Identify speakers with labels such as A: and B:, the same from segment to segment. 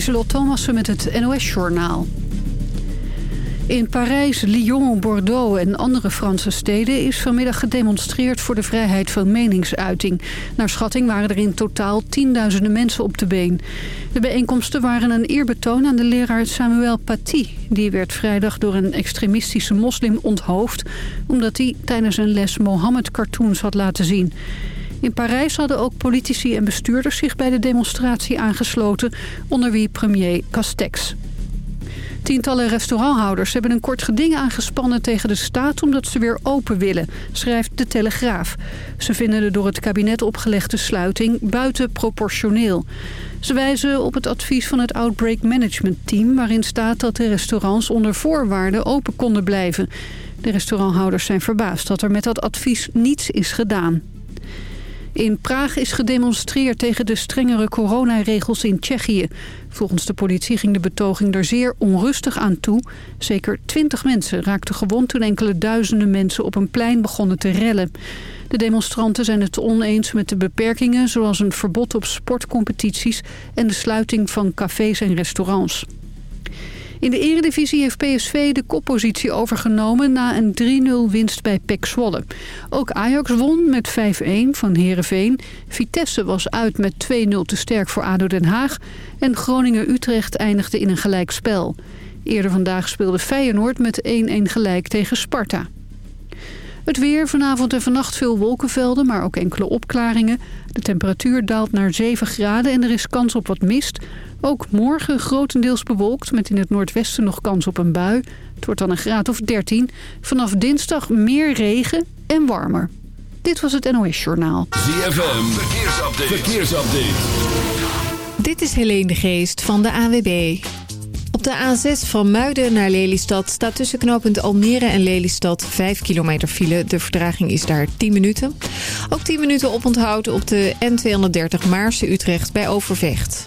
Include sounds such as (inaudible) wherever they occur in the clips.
A: Lieselot Thomassen met het NOS-journaal. In Parijs, Lyon, Bordeaux en andere Franse steden is vanmiddag gedemonstreerd voor de vrijheid van meningsuiting. Naar schatting waren er in totaal tienduizenden mensen op de been. De bijeenkomsten waren een eerbetoon aan de leraar Samuel Paty. Die werd vrijdag door een extremistische moslim onthoofd... omdat hij tijdens een les Mohammed-cartoons had laten zien. In Parijs hadden ook politici en bestuurders zich bij de demonstratie aangesloten... onder wie premier Castex. Tientallen restauranthouders hebben een kort geding aangespannen tegen de staat... omdat ze weer open willen, schrijft De Telegraaf. Ze vinden de door het kabinet opgelegde sluiting buitenproportioneel. Ze wijzen op het advies van het Outbreak Management Team... waarin staat dat de restaurants onder voorwaarden open konden blijven. De restauranthouders zijn verbaasd dat er met dat advies niets is gedaan. In Praag is gedemonstreerd tegen de strengere coronaregels in Tsjechië. Volgens de politie ging de betoging er zeer onrustig aan toe. Zeker twintig mensen raakten gewond toen enkele duizenden mensen op een plein begonnen te rellen. De demonstranten zijn het oneens met de beperkingen... zoals een verbod op sportcompetities en de sluiting van cafés en restaurants. In de eredivisie heeft PSV de koppositie overgenomen na een 3-0 winst bij PEC Zwolle. Ook Ajax won met 5-1 van Heerenveen. Vitesse was uit met 2-0 te sterk voor ADO Den Haag. En Groningen-Utrecht eindigde in een gelijkspel. Eerder vandaag speelde Feyenoord met 1-1 gelijk tegen Sparta. Het weer, vanavond en vannacht veel wolkenvelden, maar ook enkele opklaringen. De temperatuur daalt naar 7 graden en er is kans op wat mist. Ook morgen grotendeels bewolkt, met in het noordwesten nog kans op een bui. Het wordt dan een graad of 13. Vanaf dinsdag meer regen en warmer. Dit was het NOS Journaal.
B: ZFM, verkeersupdate. verkeersupdate.
C: Dit is Helene de Geest van de AWB. Op de A6 van Muiden naar Lelystad staat tussen knooppunt Almere en Lelystad 5 kilometer file. De vertraging is daar 10 minuten. Ook 10 minuten oponthoud op de N230 Maarse-Utrecht bij Overvecht.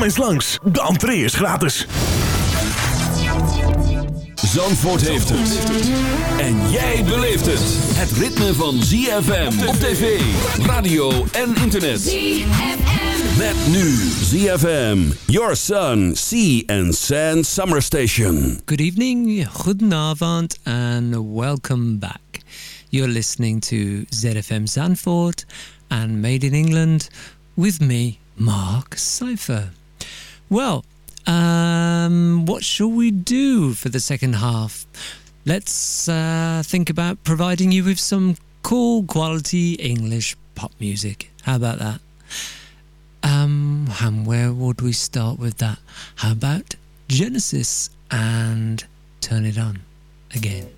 D: Kom eens langs, de entree is gratis.
B: Zandvoort heeft het. En jij beleeft het. Het ritme van ZFM op tv, radio en internet.
E: ZFM.
B: Met nu ZFM, Your Sun, Sea and Sand Summer Station.
F: Good evening, goedenavond, and welcome back. You're listening to ZFM Zandvoort and Made in England with me, Mark Cypher. Well, um, what shall we do for the second half? Let's uh, think about providing you with some cool quality English pop music. How about that? Um, and where would we start with that? How about Genesis and Turn It On again?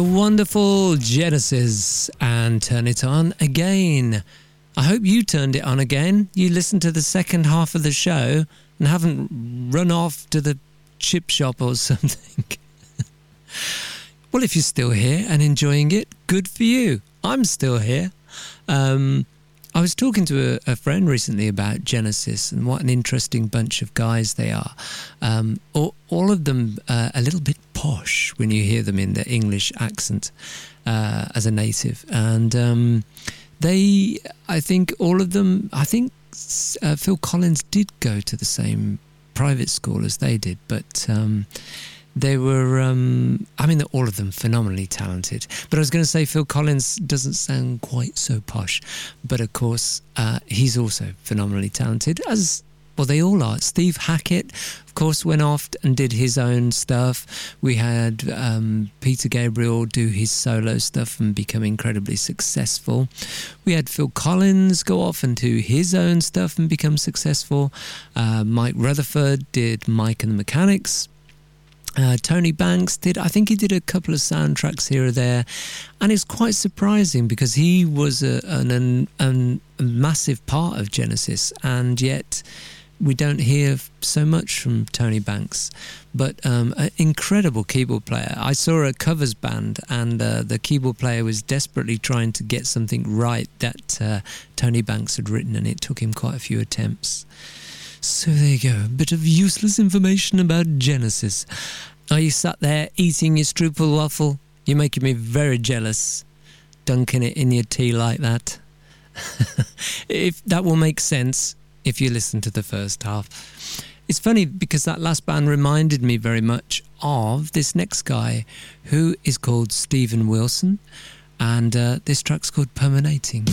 F: The wonderful Genesis and Turn It On Again. I hope you turned it on again. You listened to the second half of the show and haven't run off to the chip shop or (laughs) something. well, if you're still here and enjoying it, good for you. I'm still here. Um, I was talking to a, a friend recently about Genesis and what an interesting bunch of guys they are. Um, all, all of them uh, a little bit posh when you hear them in their English accent uh, as a native. And um, they, I think, all of them, I think uh, Phil Collins did go to the same private school as they did, but. Um, they were, um, I mean, all of them phenomenally talented. But I was going to say Phil Collins doesn't sound quite so posh. But of course, uh, he's also phenomenally talented, as well, they all are. Steve Hackett, of course, went off and did his own stuff. We had um, Peter Gabriel do his solo stuff and become incredibly successful. We had Phil Collins go off and do his own stuff and become successful. Uh, Mike Rutherford did Mike and the Mechanics. Uh, Tony Banks did, I think he did a couple of soundtracks here or there, and it's quite surprising because he was a, an, an, an, a massive part of Genesis, and yet we don't hear so much from Tony Banks. But um, an incredible keyboard player. I saw a covers band, and uh, the keyboard player was desperately trying to get something right that uh, Tony Banks had written, and it took him quite a few attempts. So there you go, a bit of useless information about Genesis. Are you sat there eating your stroopwafel? You're making me very jealous, dunking it in your tea like that. (laughs) if that will make sense if you listen to the first half. It's funny because that last band reminded me very much of this next guy who is called Steven Wilson, and uh, this track's called Permanating.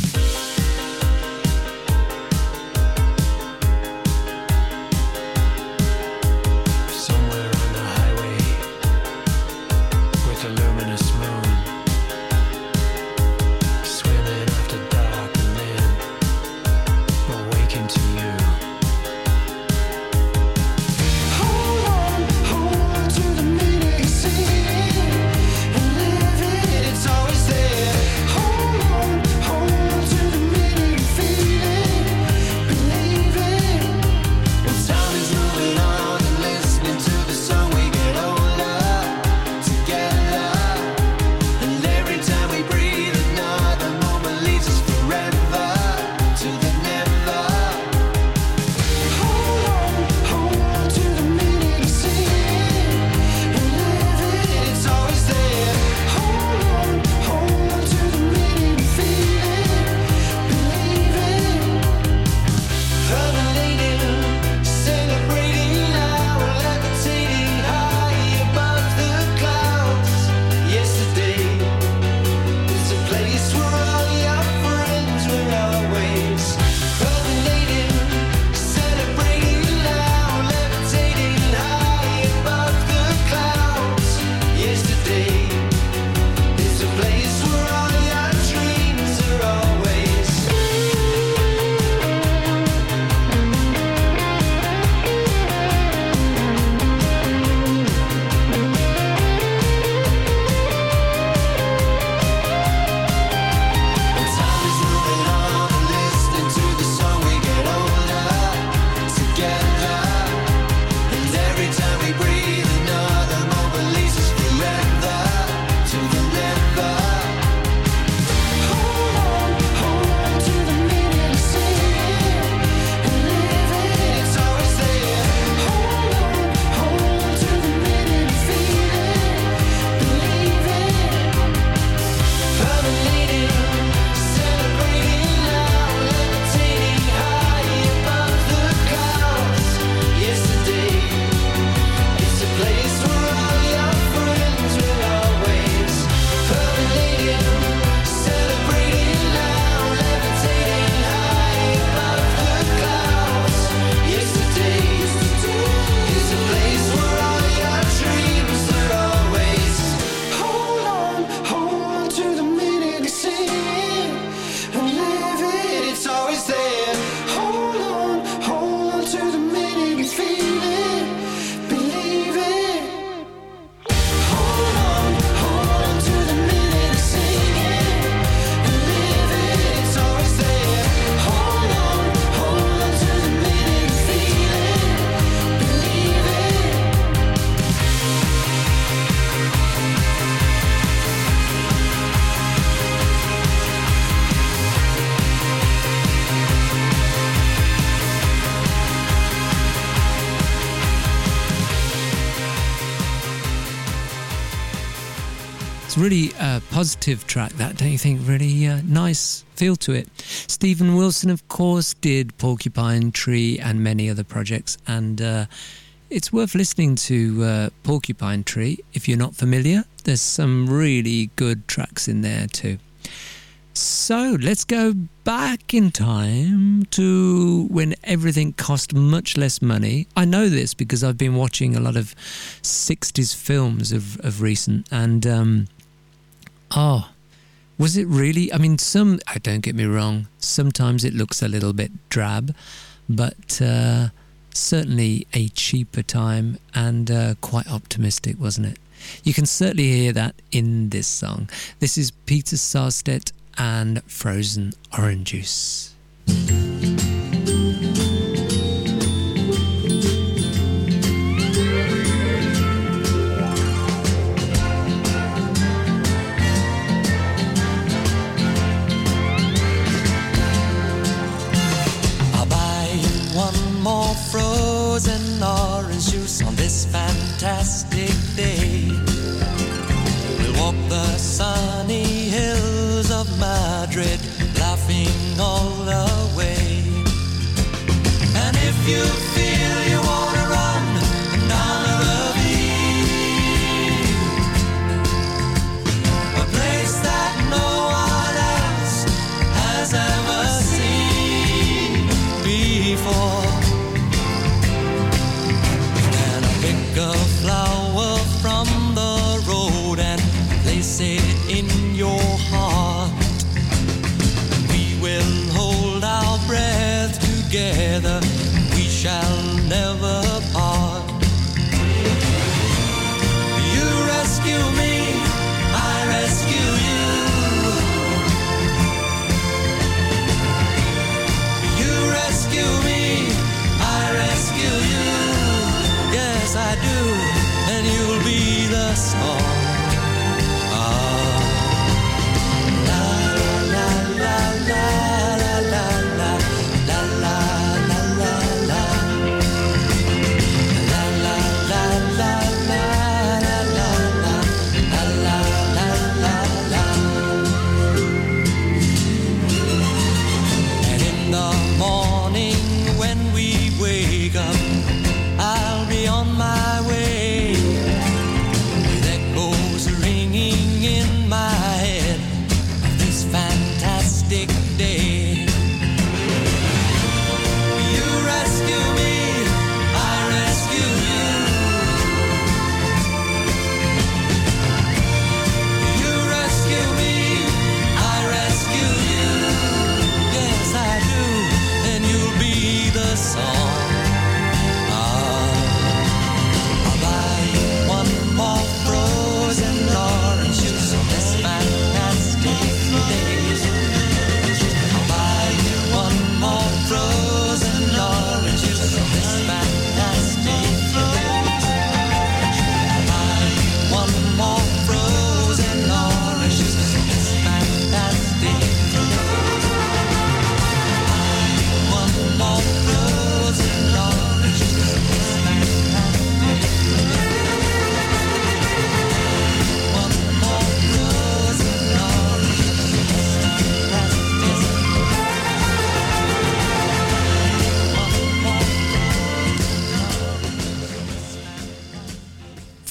F: Really positive track, that, don't you think? Really uh, nice feel to it. Steven Wilson, of course, did Porcupine Tree and many other projects, and uh, it's worth listening to uh, Porcupine Tree if you're not familiar. There's some really good tracks in there too. So let's go back in time to when everything cost much less money. I know this because I've been watching a lot of 60s films of, of recent, and um, oh, was it really? I mean, some, I don't get me wrong, sometimes it looks a little bit drab, but uh, certainly a cheaper time and uh, quite optimistic, wasn't it? You can certainly hear that in this song. This is Peter Sarstedt and frozen orange juice.
G: Frozen orange juice on this fantastic day.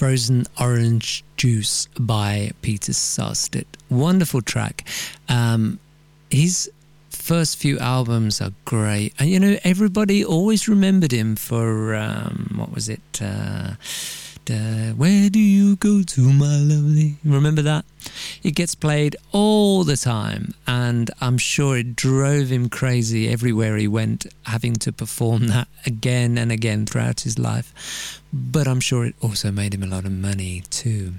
G: Frozen Orange Juice
F: by Peter Sarstedt. Wonderful track. Um, his first few albums are great. And, you know, everybody always remembered him for, um, what was it? Uh, uh, where do you go to, my lovely? Remember that? It gets played all the time, and I'm sure it drove him crazy everywhere he went, having to perform (laughs) that again and again throughout his life. But I'm sure it also made him a lot of money too.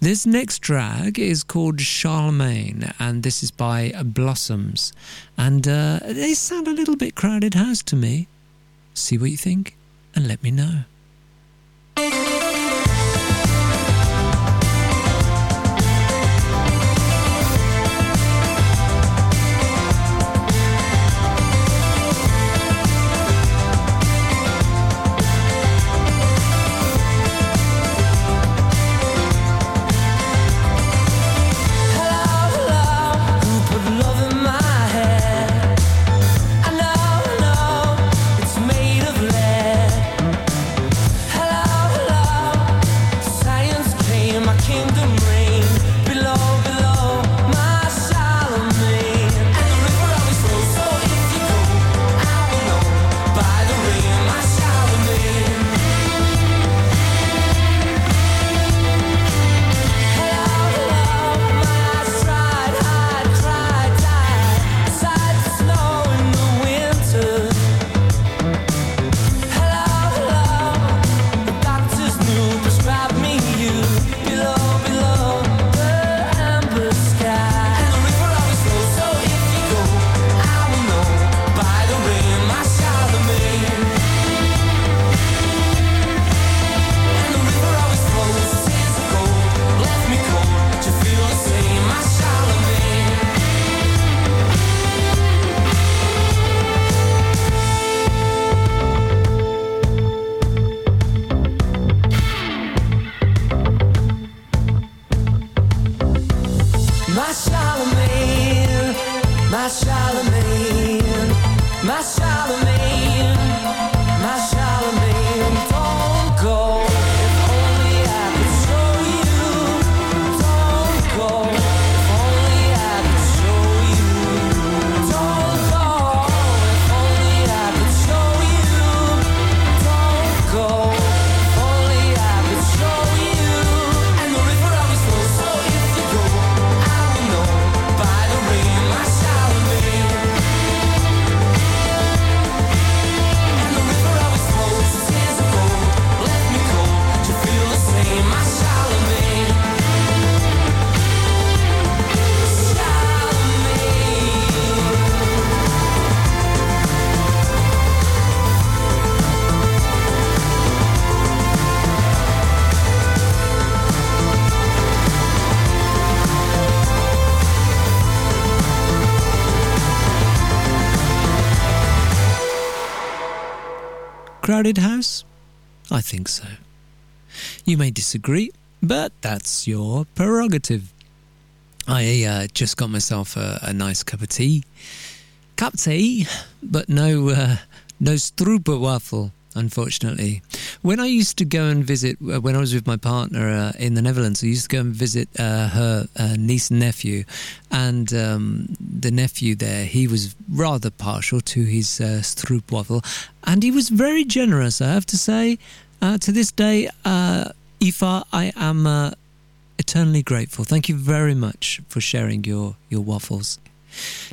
F: This next drag is called Charlemagne, and this is by Blossoms. And uh, they sound a little bit crowded house to me. See what you think, and let me know. Crowded house? I think so. You may disagree, but that's your prerogative. I uh, just got myself a, a nice cup of tea. Cup tea, but no, uh, no stroopwafel, unfortunately. When I used to go and visit, uh, when I was with my partner uh, in the Netherlands, I used to go and visit uh, her uh, niece and nephew. And um, the nephew there, he was rather partial to his uh, stroopwafel. And he was very generous, I have to say. Uh, to this day, uh, Aoife, I am eternally grateful. Thank you very much for sharing your, your waffles.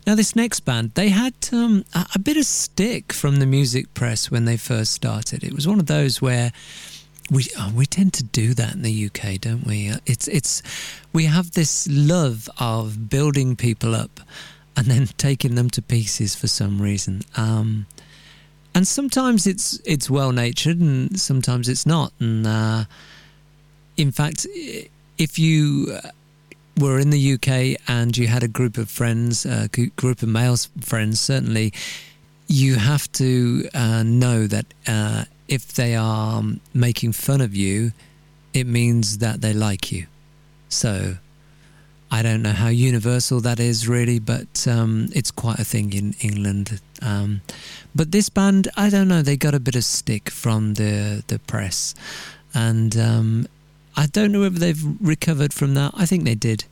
F: Now, this next band, they had um, a, a bit of stick from the music press when they first started. It was one of those where we oh, we tend to do that in the UK, don't we? Uh, It's it's we have this love of building people up and then (laughs) taking them to pieces for some reason. Um, and sometimes it's it's well natured, and sometimes it's not. And uh, in fact, if you uh, were in the UK and you had a group of friends, a group of male friends, certainly you have to uh, know that uh, if they are um, making fun of you, it means that they like you. So I don't know how universal that is really, but um, it's quite a thing in England. Um, but this band, I don't know, they got a bit of stick from the the press, and um, I don't know whether they've recovered from that. I think they did.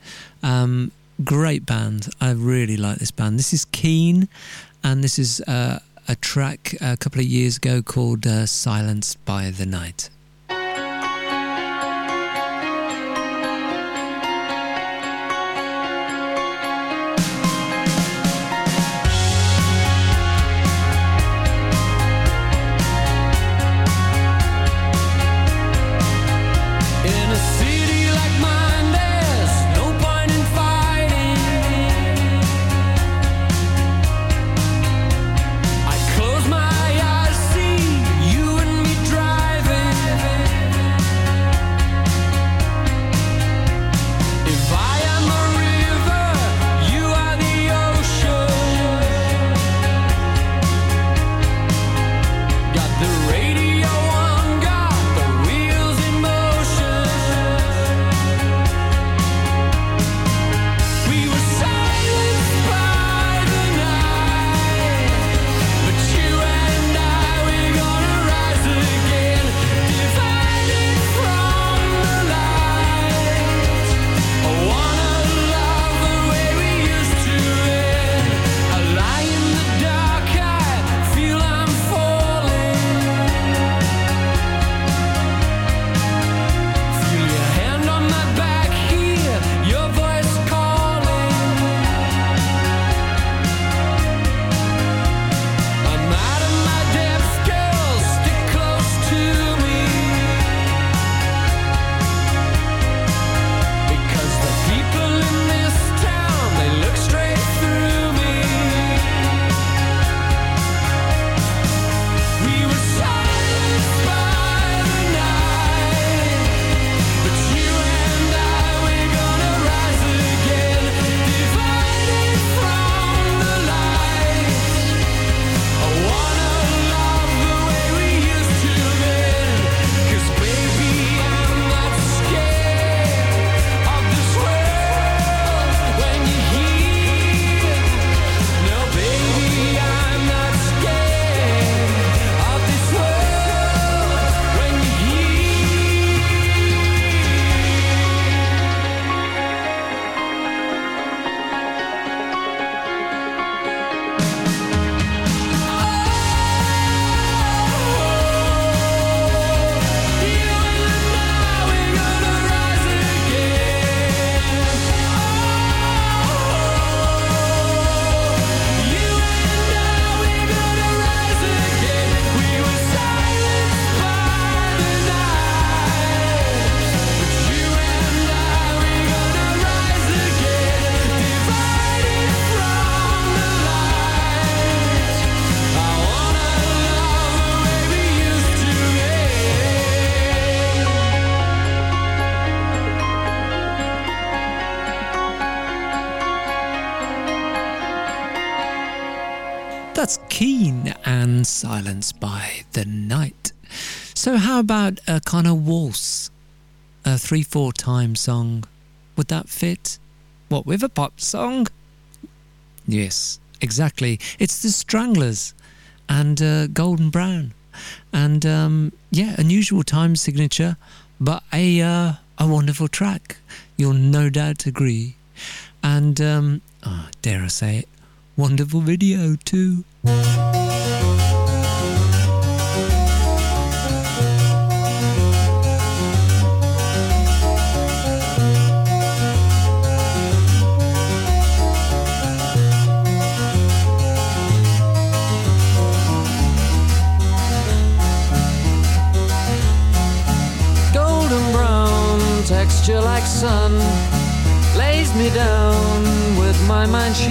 F: Um, great band. I really like this band. This is Keane, and this is uh, a track a couple of years ago called uh, "Silenced by the Night." How about a kind of waltz? A 3 4 time song? Would that fit? What, with a pop song? Yes, exactly. It's the Stranglers and uh, Golden Brown. And um, yeah, unusual time signature, but a, uh, a wonderful track. You'll no doubt agree. And, um, oh, dare I say it, wonderful video too.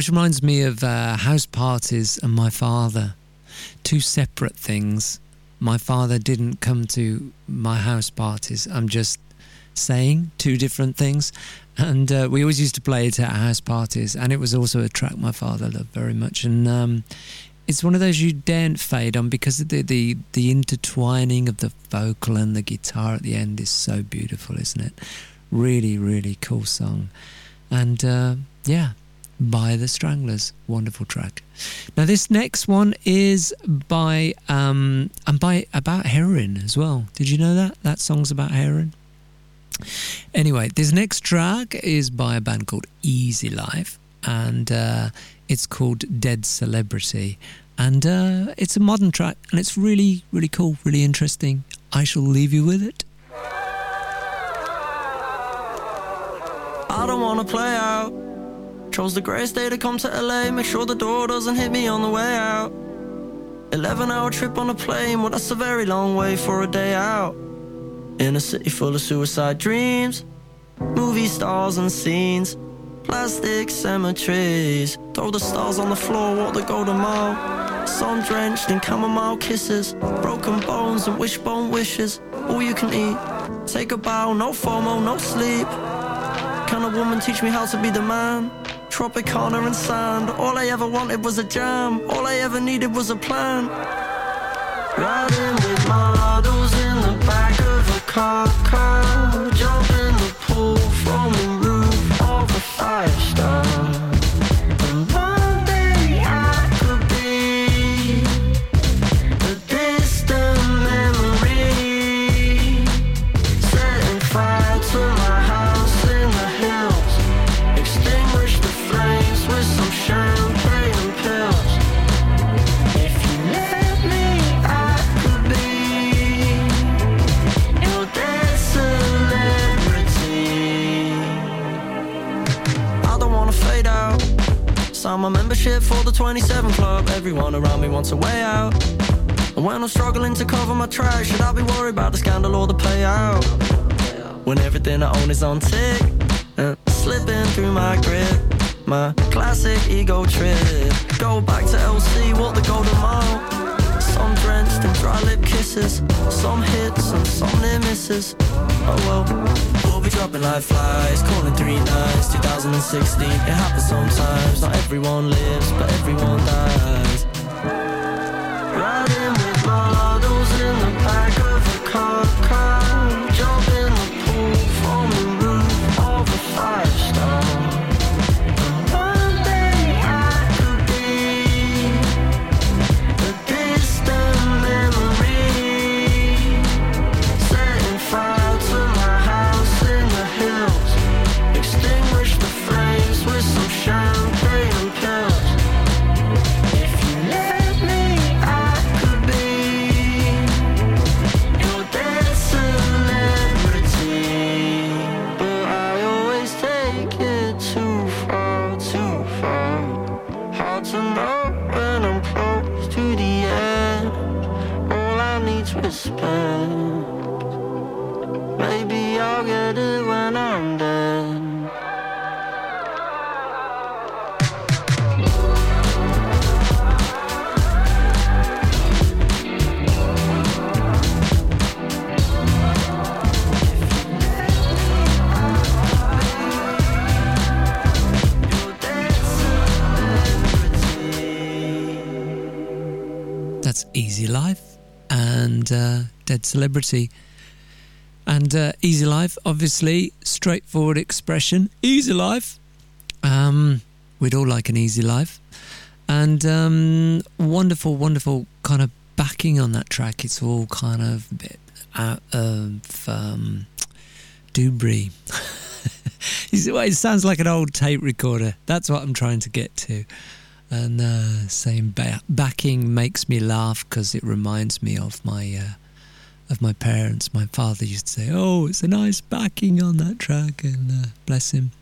F: Which reminds me of uh, house parties and my father. Two separate things. My father didn't come to my house parties. I'm just saying two different things. And uh, we always used to play it at house parties. And it was also a track my father loved very much. And um, it's one of those you daren't fade on because the, the, the intertwining of the vocal and the guitar at the end is so beautiful, isn't it? Really, really cool song. And uh, yeah, by the Stranglers, wonderful track. Now this next one is by um, and by about heroin as well. Did you know that that song's about heroin? Anyway, this next track is by a band called Easy Life, and uh, it's called Dead Celebrity, and uh, it's a modern track, and it's really, really cool, really interesting. I shall leave you with it.
H: I don't wanna play out. Chose the greatest day to come to LA. Make sure the door doesn't hit me on the way out. 11 hour trip on a plane, well, that's a very long way for a day out. In a city full of suicide dreams, movie stars and scenes, plastic cemeteries. Throw the stars on the floor, walk the golden mile. Sun drenched in chamomile kisses, broken bones and wishbone wishes. All you can eat. Take a bow, no FOMO, no sleep. Can a woman teach me how to be the man? Tropicana and sand. All I ever wanted was a jam. All I ever needed was a plan. Riding with models in the back of a car, car. The 27 Club. Everyone around me wants a way out. And when I'm struggling to cover my tracks, should I be worried about the scandal or the payout? When everything I own is on tick, and slipping through my grip, my classic ego trip. Go back to LC, walk the golden mile. Some drenched in dry lip kisses, some hits and some near misses. Oh well, we'll be dropping like flies, calling three nights, 2016. It happens sometimes, not everyone lives, but everyone dies.
F: Uh, Dead Celebrity. And uh, Easy Life, obviously, straightforward expression. Easy Life. Um, we'd all like an easy life. And um, wonderful, wonderful kind of backing on that track. It's all kind of a bit out of um, (laughs) it sounds like an old tape recorder. That's what I'm trying to get to. And uh, saying ba- backing makes me laugh because it reminds me of my uh, of my parents. My father used to say, "Oh, it's a nice backing on that track," and uh, bless him.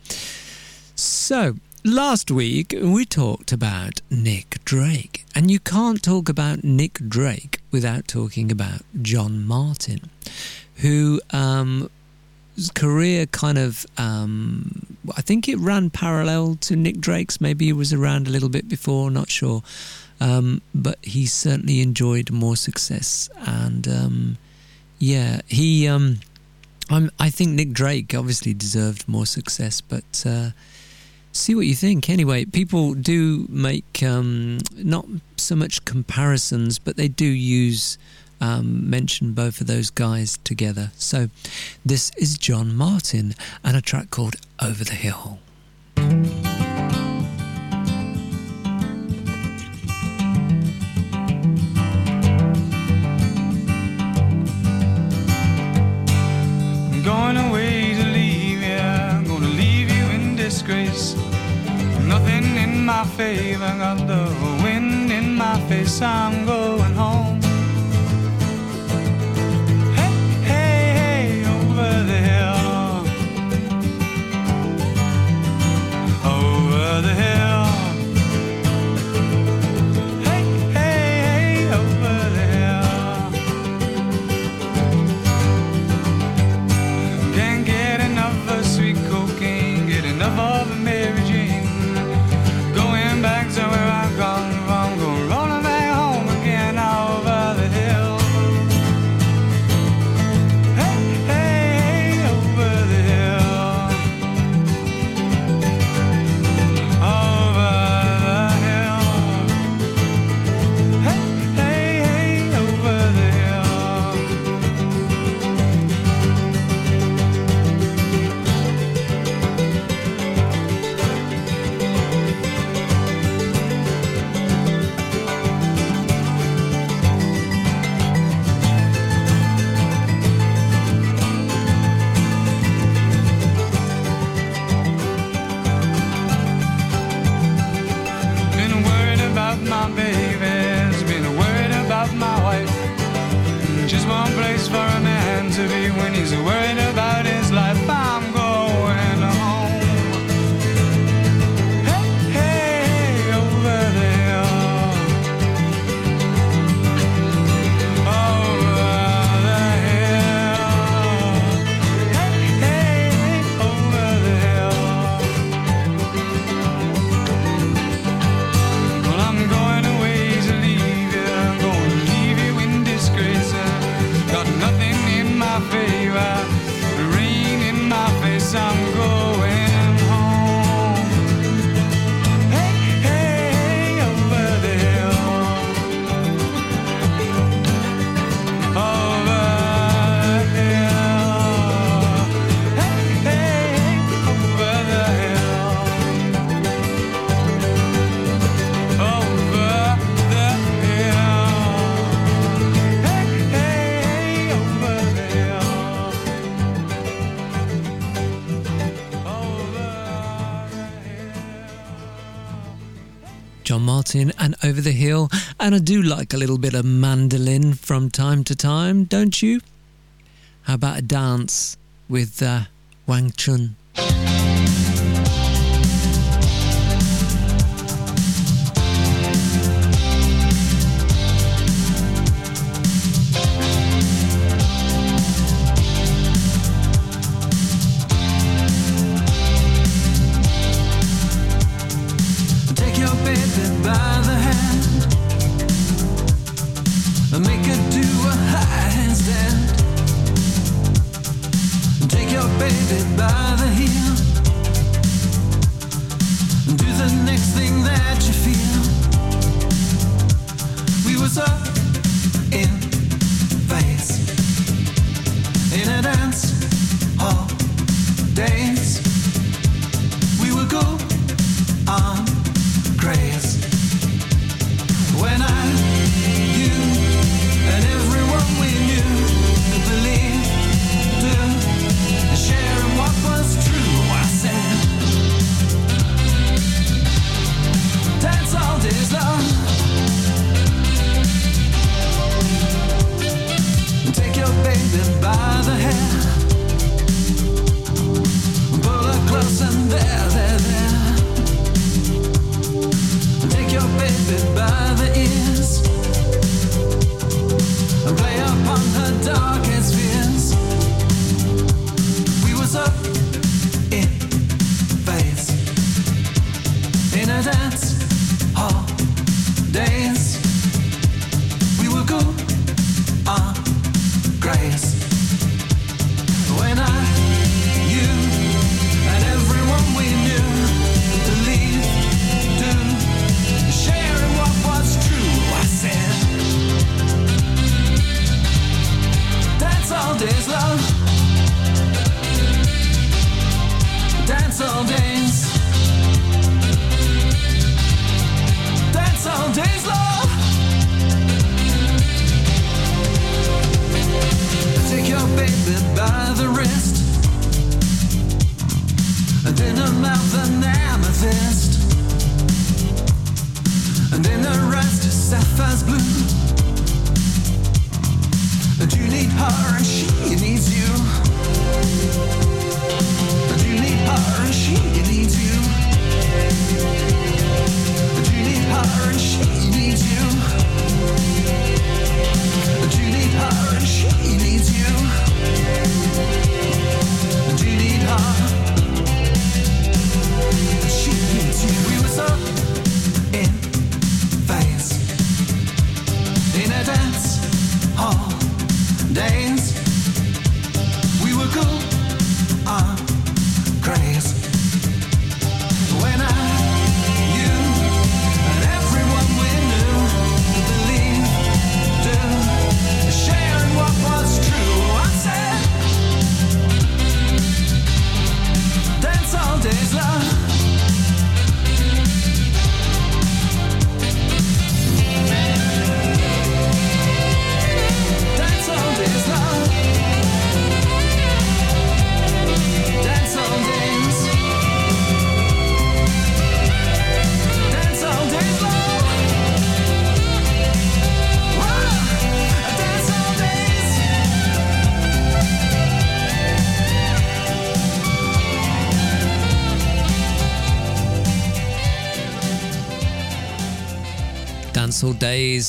F: So last week we talked about Nick Drake, and you can't talk about Nick Drake without talking about John Martyn, who um, career kind of um, I think it ran parallel to Nick Drake's. Maybe he was around a little bit before, not sure. Um, but he certainly enjoyed more success, and um, yeah, he. Um, I think Nick Drake obviously deserved more success, but uh, see what you think. Anyway, people do make um, not so much comparisons, but they do use um, mention both of those guys together. So this is John Martyn and a track called Over the Hill.
I: I'm going away to leave you. I'm gonna leave you in disgrace. Nothing in my favor, got the wind in my face. I'm going home.
J: Martyn and Over the Hill. And I do like a little bit of mandolin from time to time, don't you? How about a dance with uh, Wang Chung?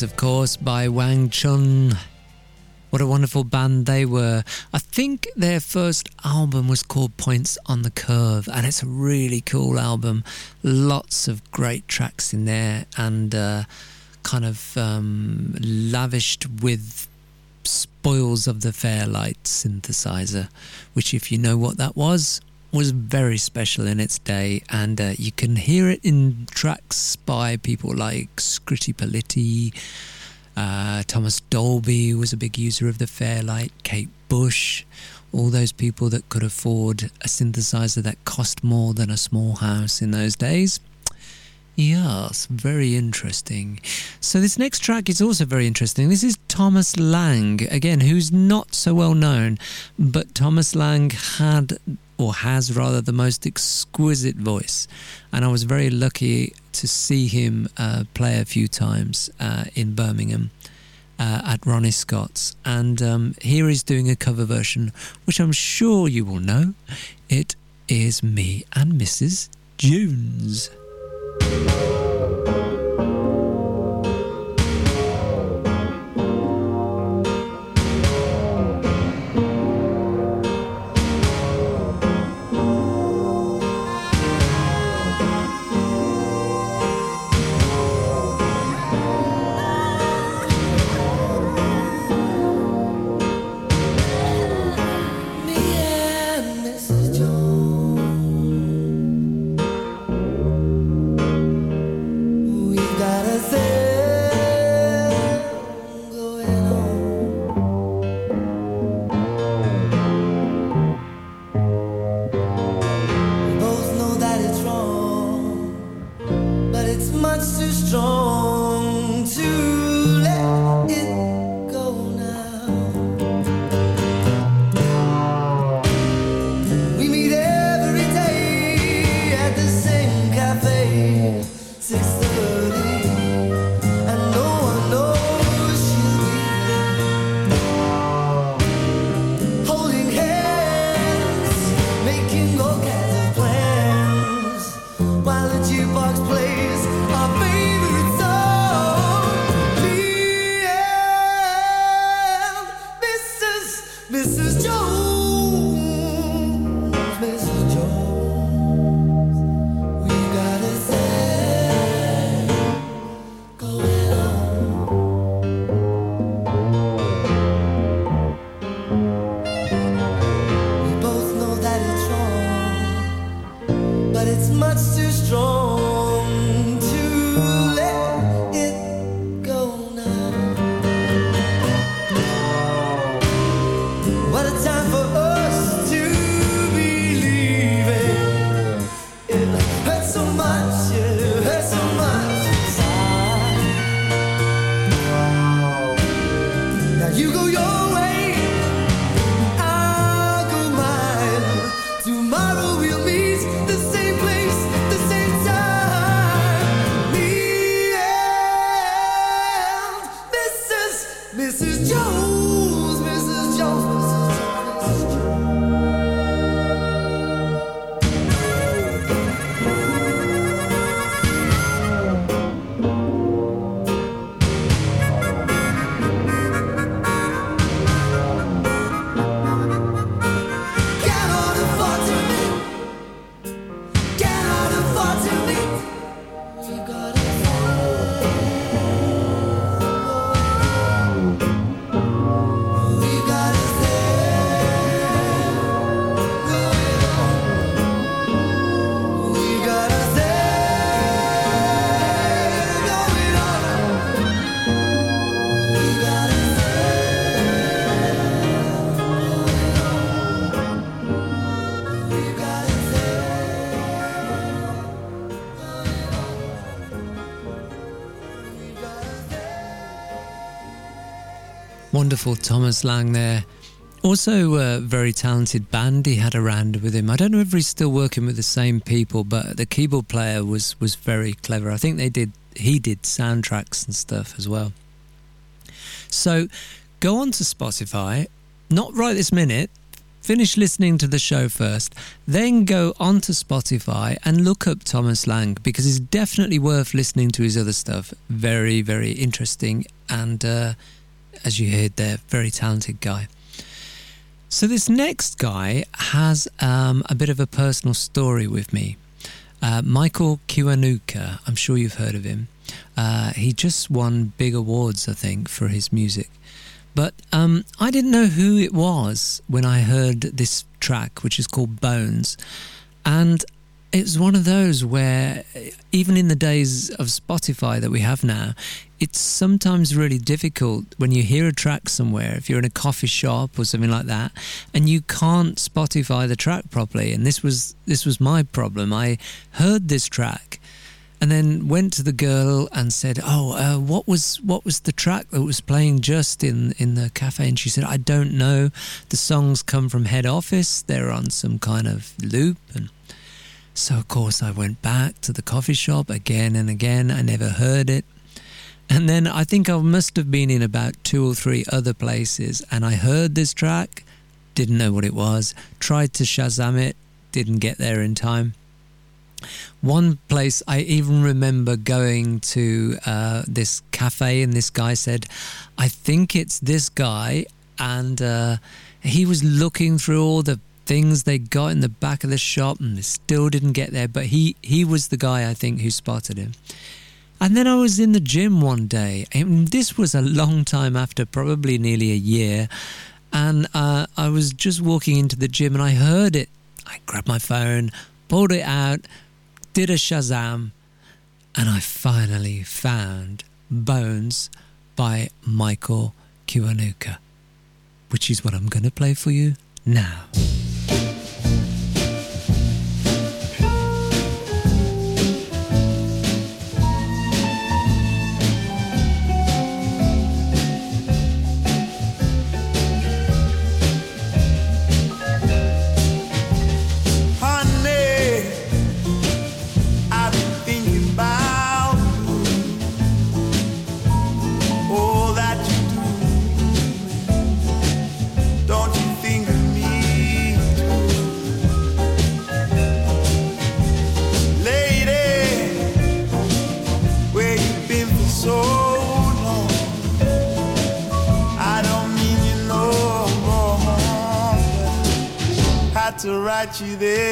J: Of course, by Wang Chung. What a wonderful band they were. I think their first album was called Points on the Curve, and it's a really cool album. Lots of great tracks in there, and uh, kind of um, lavished with spoils of the Fairlight synthesizer, which, if you know what that was, was very special in its day, and uh, you can hear it in tracks by people like Scritti Politti, uh, Thomas Dolby was a big user of the Fairlight, Kate Bush, all those people that could afford a synthesizer that cost more than a small house in those days. Yes, very interesting. So this next track is also very interesting. This is Thomas Lang, again, who's not so well known, but Thomas Lang had
G: or has rather, the most exquisite voice. And I was very lucky to see him uh, play a few times uh, in Birmingham uh, at Ronnie Scott's. And um, here he's doing a cover version, which I'm sure you will know. It is me and Mrs. Jones. Wonderful Thomas Lang there. Also, a very talented band he had around with him. I don't know if he's still working with the same people, but the keyboard player was was very clever. I think they did he did soundtracks and stuff as well. So, go on to Spotify, not right this minute. Finish listening to the show first, then go onto Spotify and look up Thomas Lang because it's definitely worth listening to his other stuff. Very, very interesting and uh, as you heard there, very talented guy. So this next guy has um, a bit of a personal story with me. Uh, Michael Kiwanuka, I'm sure you've heard of him. Uh, he just won big awards, I think, for his music. But um, I didn't know who it was when I heard this track, which is called Bones. And it was one of those where, even in the days of Spotify that we have now, it's sometimes really difficult when you hear a track somewhere, if you're in a coffee shop or something like that, and you can't Spotify the track properly. And this was this was my problem. I heard this track
F: and then went to the girl and said, "Oh, uh, what was what was the track that was playing just in in the cafe?" And she said, "I don't know. The songs come from head office. They're on some kind of loop." And so, of course, I went back to the coffee shop again and again. I never heard it. And then I think I must have been in about two or three other places, and I heard this track, didn't know what it was, tried to Shazam it, didn't get there in time. One place I even remember going to uh, this cafe, and this guy said, I think it's this guy. And uh, he was looking through all the things they got in the back of the shop, and they still didn't get there. But he, he was the guy, I think, who spotted him. And then I was in the gym one day, and this was a long time after, probably nearly a year. And uh, I was just walking into the gym and I heard it. I grabbed my phone, pulled it out, did a Shazam, and I finally found Bones by Michael Kiwanuka, which is what I'm going to play for you now.
K: You this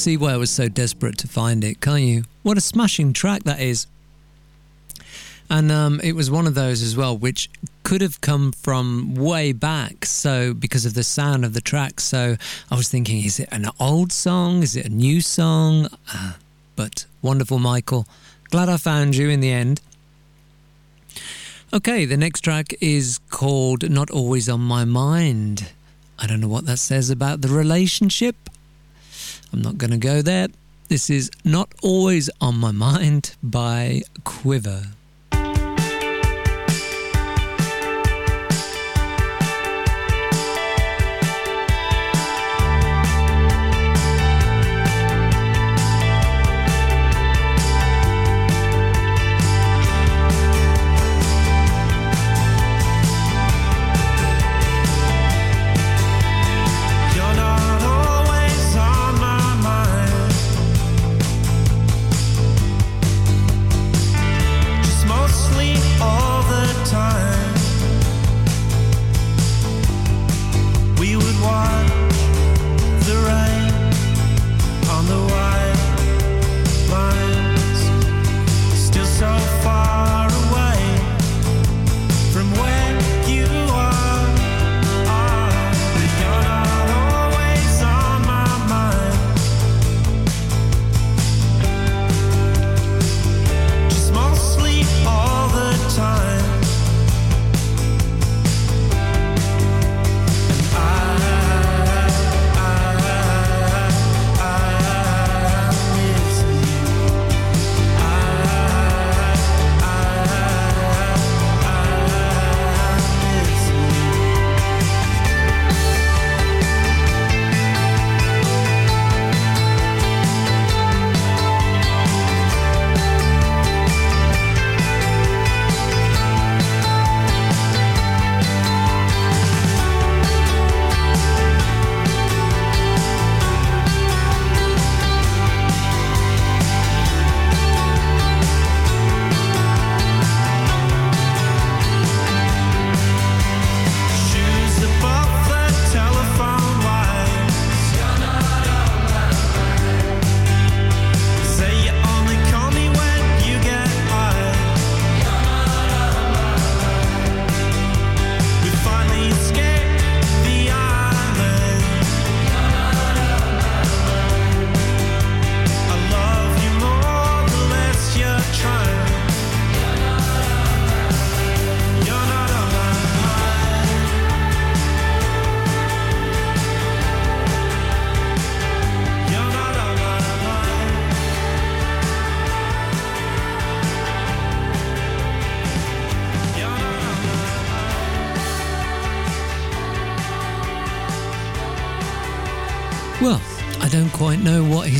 K: see
F: why I was so desperate to find it, can't you? What a smashing track that is. And um, it was one of those as well, which could have come from way back. So because of the sound of the track, so I was thinking, is it an old song? Is it a new song? Uh, but wonderful, Michael. Glad I found you in the end. Okay, the next track is called Not Always on My Mind. I don't know what that says about the relationship. I'm not going to go there. This is Not Always on My Mind by Quiver.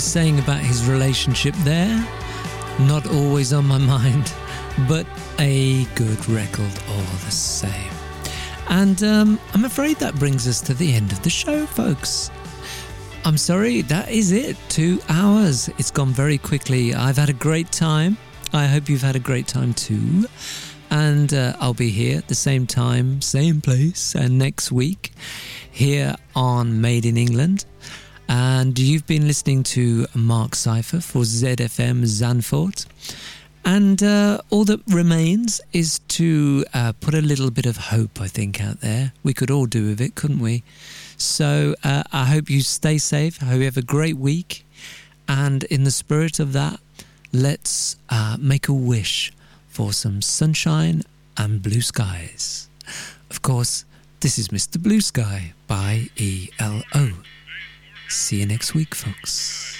F: He's saying about his relationship there. Not always on my (laughs) mind, but a good record all the same. And um, I'm afraid that brings us to the end of the show, folks. I'm sorry, that is it. Two hours. It's gone very quickly. I've had a great time. I hope you've had a great time too. And uh, I'll be here at the same time, same place, and next week here on Made in England. And you've been listening to Mark Cypher for ZFM Zandvoort. And uh, all that remains is to uh, put a little bit of hope, I think, out there. We could all do with it, couldn't we? So uh, I hope you stay safe. I hope you have a great week. And in the spirit of that, let's uh, make a wish for some sunshine and blue skies. Of course, this is Mr. Blue Sky by ELO. See you next week, folks.